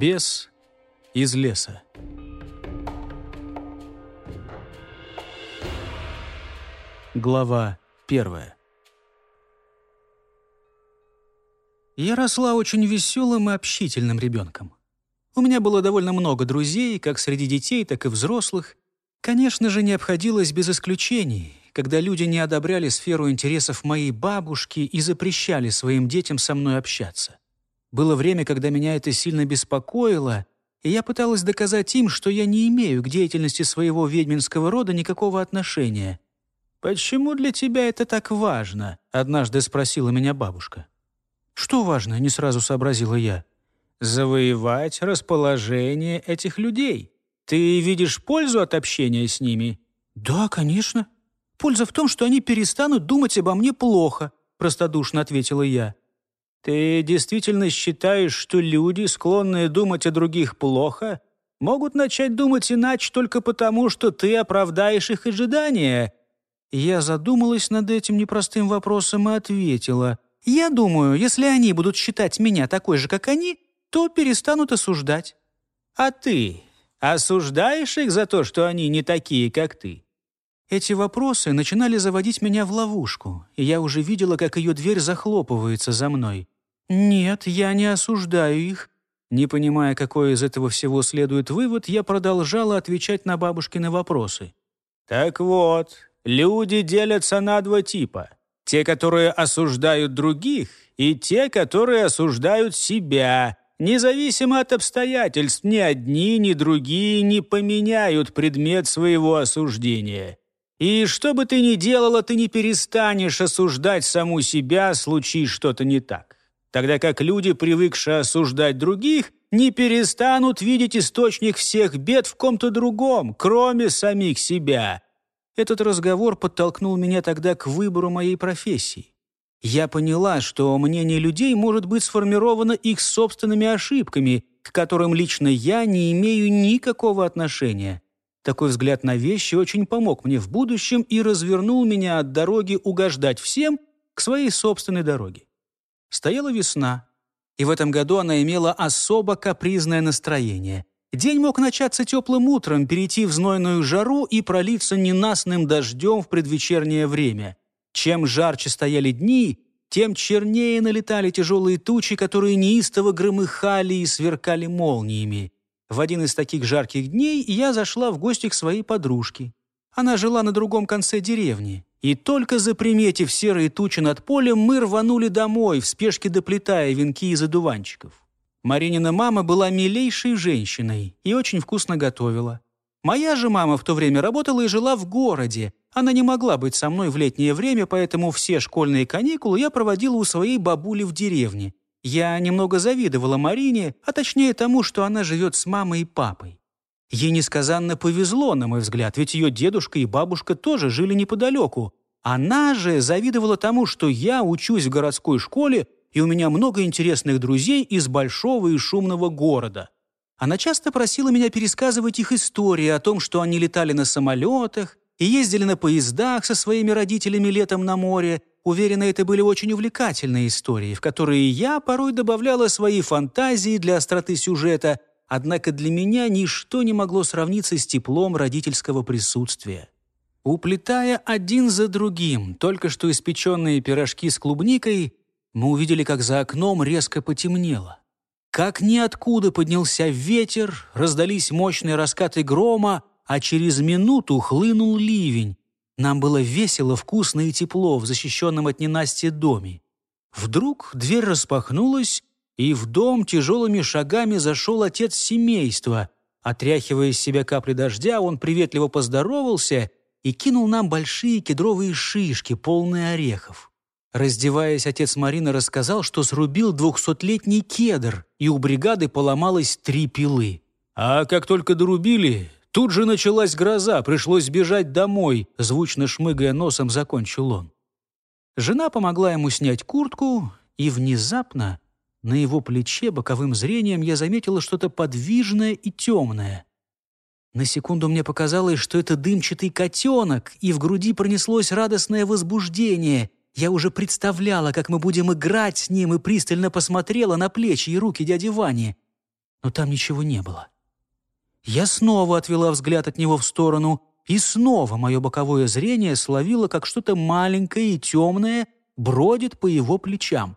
Бес из леса. Глава первая. Я росла очень веселым и общительным ребенком. У меня было довольно много друзей, как среди детей, так и взрослых. Конечно же, не обходилось без исключений, когда люди не одобряли сферу интересов моей бабушки и запрещали своим детям со мной общаться. Было время, когда меня это сильно беспокоило, и я пыталась доказать им, что я не имею к деятельности своего ведьминского рода никакого отношения. «Почему для тебя это так важно?» — однажды спросила меня бабушка. «Что важно?» — не сразу сообразила я. «Завоевать расположение этих людей. Ты видишь пользу от общения с ними?» «Да, конечно. Польза в том, что они перестанут думать обо мне плохо», — простодушно ответила я. «Ты действительно считаешь, что люди, склонные думать о других плохо, могут начать думать иначе только потому, что ты оправдаешь их ожидания?» Я задумалась над этим непростым вопросом и ответила — я думаю, если они будут считать меня такой же, как они, то перестанут осуждать. А ты осуждаешь их за то, что они не такие, как ты?» Эти вопросы начинали заводить меня в ловушку, и я уже видела, как ее дверь захлопывается за мной. «Нет, я не осуждаю их». Не понимая, какой из этого всего следует вывод, я продолжала отвечать на бабушкины вопросы. «Так вот, люди делятся на два типа. Те, которые осуждают других, и те, которые осуждают себя. Независимо от обстоятельств, ни одни, ни другие не поменяют предмет своего осуждения. И что бы ты ни делала, ты не перестанешь осуждать саму себя, случись что-то не так. Тогда как люди, привыкшие осуждать других, не перестанут видеть источник всех бед в ком-то другом, кроме самих себя. Этот разговор подтолкнул меня тогда к выбору моей профессии. Я поняла, что мнение людей может быть сформировано их собственными ошибками, к которым лично я не имею никакого отношения. Такой взгляд на вещи очень помог мне в будущем и развернул меня от дороги угождать всем к своей собственной дороге. Стояла весна, и в этом году она имела особо капризное настроение. День мог начаться теплым утром, перейти в знойную жару и пролиться ненастным дождем в предвечернее время. Чем жарче стояли дни, тем чернее налетали тяжелые тучи, которые неистово громыхали и сверкали молниями. В один из таких жарких дней я зашла в гости к своей подружке. Она жила на другом конце деревни. И только заприметив серые тучи над полем, мы рванули домой, в спешке доплетая венки из одуванчиков. Маринина мама была милейшей женщиной и очень вкусно готовила. Моя же мама в то время работала и жила в городе. Она не могла быть со мной в летнее время, поэтому все школьные каникулы я проводила у своей бабули в деревне. Я немного завидовала Марине, а точнее тому, что она живет с мамой и папой. Ей несказанно повезло, на мой взгляд, ведь ее дедушка и бабушка тоже жили неподалеку. Она же завидовала тому, что я учусь в городской школе, и у меня много интересных друзей из большого и шумного города. Она часто просила меня пересказывать их истории о том, что они летали на самолетах и ездили на поездах со своими родителями летом на море. Уверена, это были очень увлекательные истории, в которые я порой добавляла свои фантазии для остроты сюжета, однако для меня ничто не могло сравниться с теплом родительского присутствия. Уплетая один за другим только что испеченные пирожки с клубникой, мы увидели, как за окном резко потемнело. Как ниоткуда поднялся ветер, раздались мощные раскаты грома, а через минуту хлынул ливень. Нам было весело, вкусно и тепло в защищенном от ненастья доме. Вдруг дверь распахнулась, и в дом тяжелыми шагами зашел отец семейства. Отряхивая из себя капли дождя, он приветливо поздоровался и кинул нам большие кедровые шишки, полные орехов. Раздеваясь, отец Марины рассказал, что срубил двухсотлетний кедр, и у бригады поломалось три пилы. А как только дорубили, тут же началась гроза, пришлось бежать домой, звучно шмыгая носом закончил он. Жена помогла ему снять куртку, и внезапно на его плече боковым зрением я заметила что-то подвижное и темное. На секунду мне показалось, что это дымчатый котенок, и в груди пронеслось радостное возбуждение — я уже представляла, как мы будем играть с ним, и пристально посмотрела на плечи и руки дяди Вани. но там ничего не было. Я снова отвела взгляд от него в сторону, и снова мое боковое зрение словило, как что-то маленькое и темное бродит по его плечам.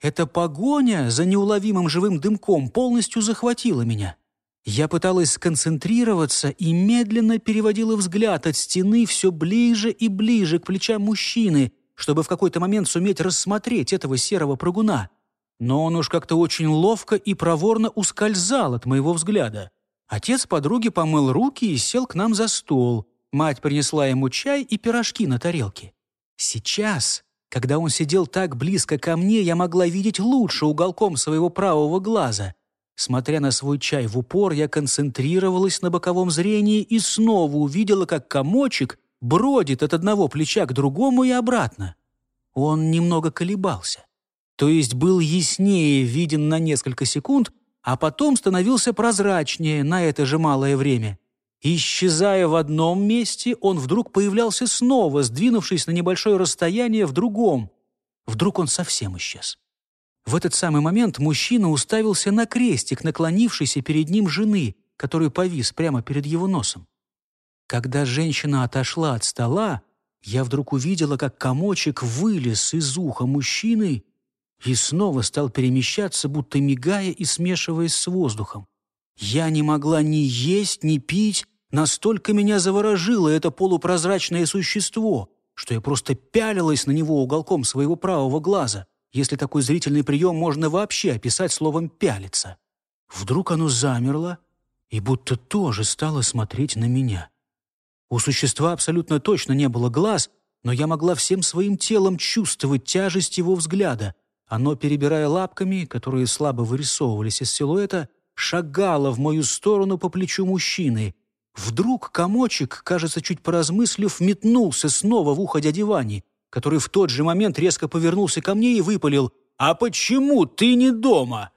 Эта погоня за неуловимым живым дымком полностью захватила меня. Я пыталась сконцентрироваться и медленно переводила взгляд от стены все ближе и ближе к плечам мужчины, чтобы в какой-то момент суметь рассмотреть этого серого прыгуна. Но он уж как-то очень ловко и проворно ускользал от моего взгляда. Отец подруги помыл руки и сел к нам за стол. Мать принесла ему чай и пирожки на тарелке. Сейчас, когда он сидел так близко ко мне, я могла видеть лучше уголком своего правого глаза. Смотря на свой чай в упор, я концентрировалась на боковом зрении и снова увидела, как комочек бродит от одного плеча к другому и обратно. Он немного колебался. То есть был яснее виден на несколько секунд, а потом становился прозрачнее на это же малое время. Исчезая в одном месте, он вдруг появлялся снова, сдвинувшись на небольшое расстояние в другом. Вдруг он совсем исчез. В этот самый момент мужчина уставился на крестик, наклонившийся перед ним жены, который повис прямо перед его носом. Когда женщина отошла от стола, я вдруг увидела, как комочек вылез из уха мужчины и снова стал перемещаться, будто мигая и смешиваясь с воздухом. Я не могла ни есть, ни пить, настолько меня заворожило это полупрозрачное существо, что я просто пялилась на него уголком своего правого глаза, если такой зрительный прием можно вообще описать словом «пялиться». Вдруг оно замерло и будто тоже стало смотреть на меня. У существа абсолютно точно не было глаз, но я могла всем своим телом чувствовать тяжесть его взгляда — оно, перебирая лапками, которые слабо вырисовывались из силуэта, шагало в мою сторону по плечу мужчины. Вдруг комочек, кажется, чуть поразмыслив, метнулся снова в ухо дяди Вани, который в тот же момент резко повернулся ко мне и выпалил «А почему ты не дома?»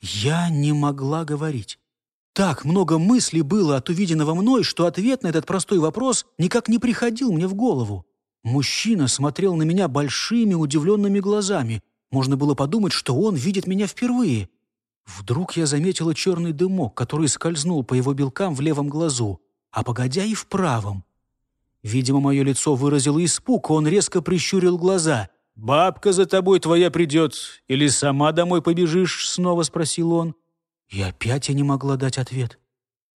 Я не могла говорить. Так много мыслей было от увиденного мной, что ответ на этот простой вопрос никак не приходил мне в голову. Мужчина смотрел на меня большими удивленными глазами. Можно было подумать, что он видит меня впервые. Вдруг я заметила черный дымок, который скользнул по его белкам в левом глазу, а погодя и в правом. Видимо, мое лицо выразило испуг, он резко прищурил глаза. «Бабка за тобой твоя придет, или сама домой побежишь?» — снова спросил он. И опять я не могла дать ответ.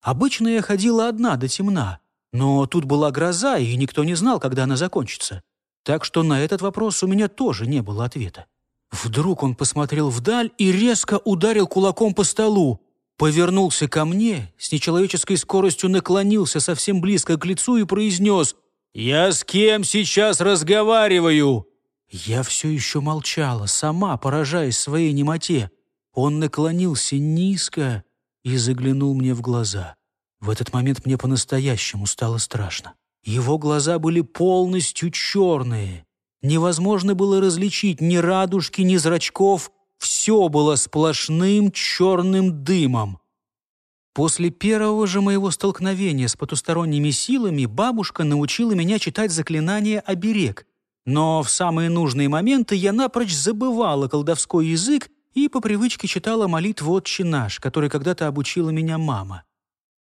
Обычно я ходила одна до темна, но тут была гроза, и никто не знал, когда она закончится. Так что на этот вопрос у меня тоже не было ответа. Вдруг он посмотрел вдаль и резко ударил кулаком по столу. Повернулся ко мне, с нечеловеческой скоростью наклонился совсем близко к лицу и произнес «Я с кем сейчас разговариваю?» Я все еще молчала, сама поражаясь своей немоте. Он наклонился низко и заглянул мне в глаза. В этот момент мне по-настоящему стало страшно. Его глаза были полностью черные, Невозможно было различить ни радужки, ни зрачков. Все было сплошным черным дымом. После первого же моего столкновения с потусторонними силами бабушка научила меня читать заклинание «Оберег». Но в самые нужные моменты я напрочь забывала колдовской язык и по привычке читала молитву «Отче наш», который когда-то обучила меня мама.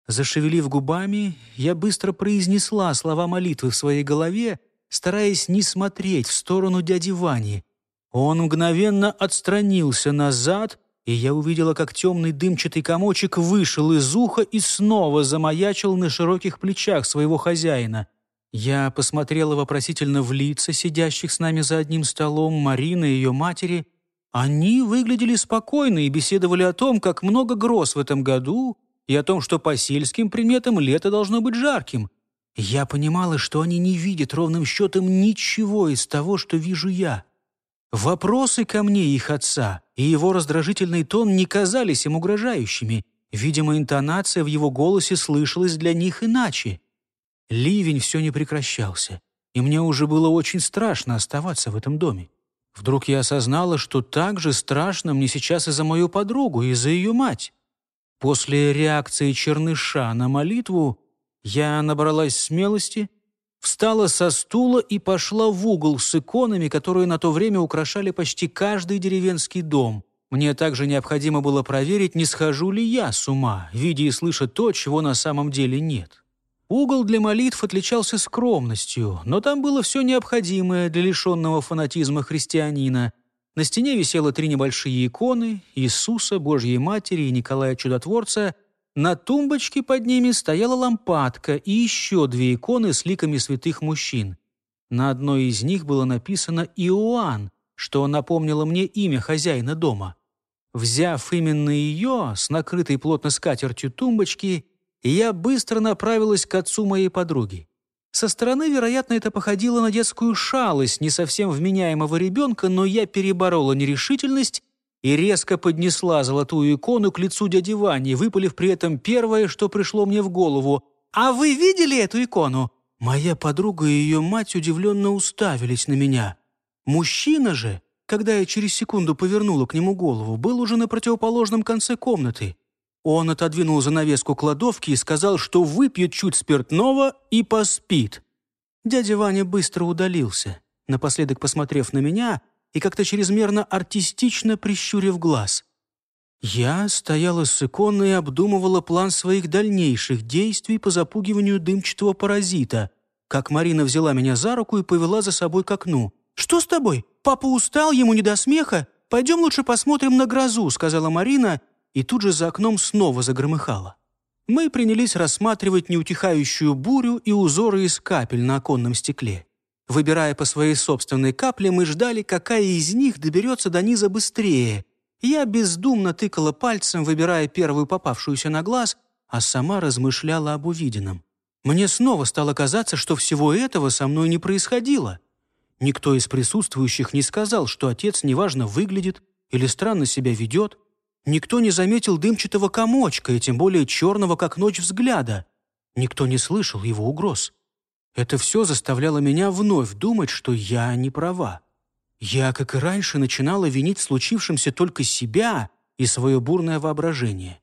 Зашевелив губами, я быстро произнесла слова молитвы в своей голове, стараясь не смотреть в сторону дяди Вани. Он мгновенно отстранился назад, и я увидела, как темный дымчатый комочек вышел из уха и снова замаячил на широких плечах своего хозяина. Я посмотрела вопросительно в лица сидящих с нами за одним столом Марины и ее матери. Они выглядели спокойно и беседовали о том, как много гроз в этом году, и о том, что по сельским приметам лето должно быть жарким — я понимала, что они не видят ровным счетом ничего из того, что вижу я. Вопросы ко мне их отца и его раздражительный тон не казались им угрожающими. Видимо, интонация в его голосе слышалась для них иначе. Ливень все не прекращался, и мне уже было очень страшно оставаться в этом доме. Вдруг я осознала, что так же страшно мне сейчас и за мою подругу, и за ее мать. После реакции Черныша на молитву я набралась смелости, встала со стула и пошла в угол с иконами, которые на то время украшали почти каждый деревенский дом. Мне также необходимо было проверить, не схожу ли я с ума, видя и слыша то, чего на самом деле нет. Угол для молитв отличался скромностью, но там было все необходимое для лишенного фанатизма христианина. На стене висело три небольшие иконы – Иисуса, Божьей Матери и Николая Чудотворца. На тумбочке под ними стояла лампадка и еще две иконы с ликами святых мужчин. На одной из них было написано «Иоанн», что напомнило мне имя хозяина дома. Взяв именно ее с накрытой плотно скатертью тумбочки, я быстро направилась к отцу моей подруги. Со стороны, вероятно, это походило на детскую шалость не совсем вменяемого ребенка, но я переборола нерешительность и резко поднесла золотую икону к лицу дяди Вани, выпалив при этом первое, что пришло мне в голову. «А вы видели эту икону?» Моя подруга и ее мать удивленно уставились на меня. Мужчина же, когда я через секунду повернула к нему голову, был уже на противоположном конце комнаты. Он отодвинул занавеску кладовки и сказал, что выпьет чуть спиртного и поспит. Дядя Ваня быстро удалился, напоследок посмотрев на меня и как-то чрезмерно артистично прищурив глаз. Я стояла с иконой и обдумывала план своих дальнейших действий по запугиванию дымчатого паразита, как Марина взяла меня за руку и повела за собой к окну. «Что с тобой? Папа устал, ему не до смеха? Пойдем лучше посмотрим на грозу», — сказала Марина, и тут же за окном снова загромыхала. Мы принялись рассматривать неутихающую бурю и узоры из капель на оконном стекле. Выбирая по своей собственной капле, мы ждали, какая из них доберется до низа быстрее. Я бездумно тыкала пальцем, выбирая первую попавшуюся на глаз, а сама размышляла об увиденном. Мне снова стало казаться, что всего этого со мной не происходило. Никто из присутствующих не сказал, что отец неважно выглядит или странно себя ведет. Никто не заметил дымчатого комочка, и тем более черного, как ночь, взгляда. Никто не слышал его угроз. Это все заставляло меня вновь думать, что я не права. Я, как и раньше, начинала винить случившимся только себя и свое бурное воображение.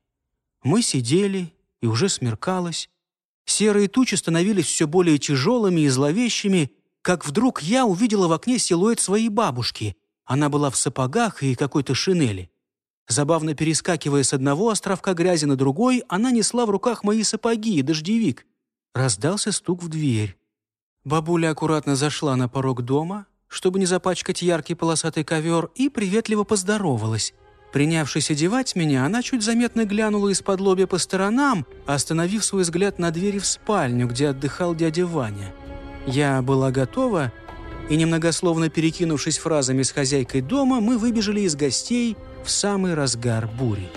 Мы сидели, и уже смеркалось. Серые тучи становились все более тяжелыми и зловещими, как вдруг я увидела в окне силуэт своей бабушки. Она была в сапогах и какой-то шинели. Забавно перескакивая с одного островка грязи на другой, она несла в руках мои сапоги и дождевик. Раздался стук в дверь. Бабуля аккуратно зашла на порог дома, чтобы не запачкать яркий полосатый ковер, и приветливо поздоровалась. Принявшись одевать меня, она чуть заметно глянула из-под лобья по сторонам, остановив свой взгляд на двери в спальню, где отдыхал дядя Ваня. Я была готова, и, немногословно перекинувшись фразами с хозяйкой дома, мы выбежали из гостей в самый разгар бури.